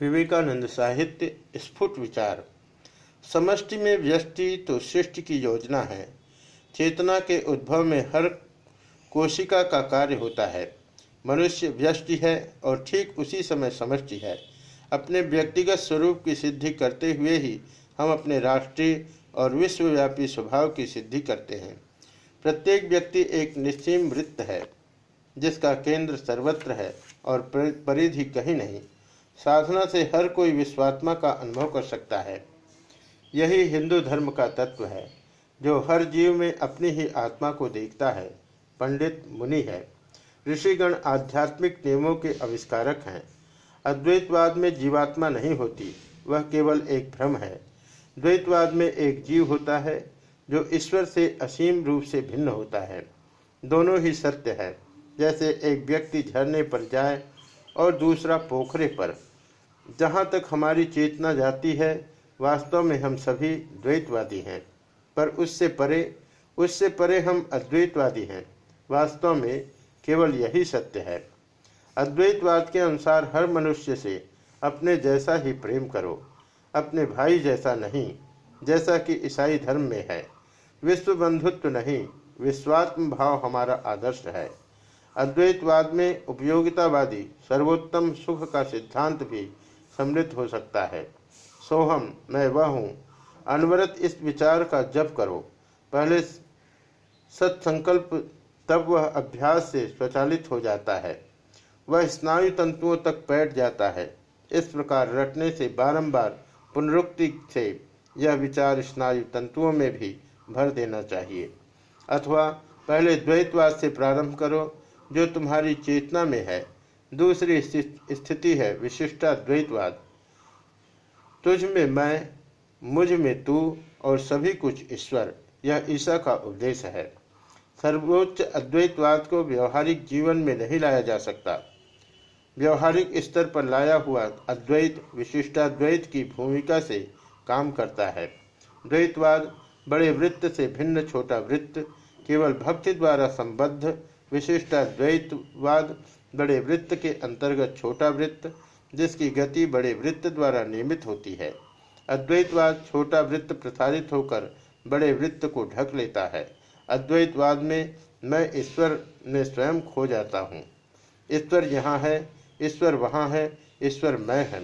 विवेकानंद साहित्य स्फुट विचार। समष्टि में व्यष्टि तो सृष्टि की योजना है। चेतना के उद्भव में हर कोशिका का कार्य होता है। मनुष्य व्यष्टि है और ठीक उसी समय समष्टि है। अपने व्यक्तिगत स्वरूप की सिद्धि करते हुए ही हम अपने राष्ट्रीय और विश्वव्यापी स्वभाव की सिद्धि करते हैं। प्रत्येक व्यक्ति एक निश्चिम वृत्त है, जिसका केंद्र सर्वत्र है और परिधि कहीं नहीं। साधना से हर कोई विश्वात्मा का अनुभव कर सकता है। यही हिंदू धर्म का तत्व है, जो हर जीव में अपनी ही आत्मा को देखता है, पंडित मुनि है। ऋषिगण आध्यात्मिक नियमों के आविष्कारक हैं। अद्वैतवाद में जीवात्मा नहीं होती, वह केवल एक भ्रम है। द्वैतवाद में एक जीव होता है, जो ईश्वर से असीम रूप से भिन्न होता है। दोनों ही सत्य है, जैसे एक व्यक्ति झरने पर जाए और दूसरा पोखरे पर। जहाँ तक हमारी चेतना जाती है, वास्तव में हम सभी द्वैतवादी हैं। पर उससे परे उससे परे हम अद्वैतवादी हैं। वास्तव में केवल यही सत्य है। अद्वैतवाद के अनुसार हर मनुष्य से अपने जैसा ही प्रेम करो, अपने भाई जैसा नहीं, जैसा कि ईसाई धर्म में है। विश्व बंधुत्व नहीं, विश्वात्म भाव हमारा आदर्श है। अद्वैतवाद में उपयोगितावादी, सर्वोत्तम सुख का सिद्धांत भी सम्मिलित हो सकता है। सोहम, मैं वह हूँ। अनवरत इस विचार का जप करो। पहले सत्संकल्प, तब वह अभ्यास से स्वचालित हो जाता है। वह स्नायु तंतुओं तक बैठ जाता है। इस प्रकार रटने से बारंबार पुनरुक्ति से यह विचार स्नायु तंतुओं में भी भर देना चाहिए। अथवा पहले द्वैतवाद से प्रारंभ करो, जो तुम्हारी चेतना में है। दूसरी स्थिति है विशिष्टा द्वैतवाद। तुझ में मैं, मुझमें तू और सभी कुछ ईश्वर। यह ईसा का उपदेश है। सर्वोच्च अद्वैतवाद को व्यवहारिक जीवन में नहीं लाया जा सकता। व्यवहारिक स्तर पर लाया हुआ अद्वैत विशिष्टाद्वैत की भूमिका से काम करता है। द्वैतवाद बड़े वृत्त से भिन्न छोटा वृत्त, केवल भक्ति द्वारा संबद्ध विशिष्टाद्वैतवाद बड़े वृत्त के अंतर्गत छोटा वृत्त, जिसकी गति बड़े वृत्त द्वारा नियमित होती है। अद्वैतवाद छोटा वृत्त प्रसारित होकर बड़े वृत्त को ढक लेता है। अद्वैतवाद में मैं ईश्वर में स्वयं खो जाता हूँ। ईश्वर यहाँ है, ईश्वर वहाँ है, ईश्वर मैं है।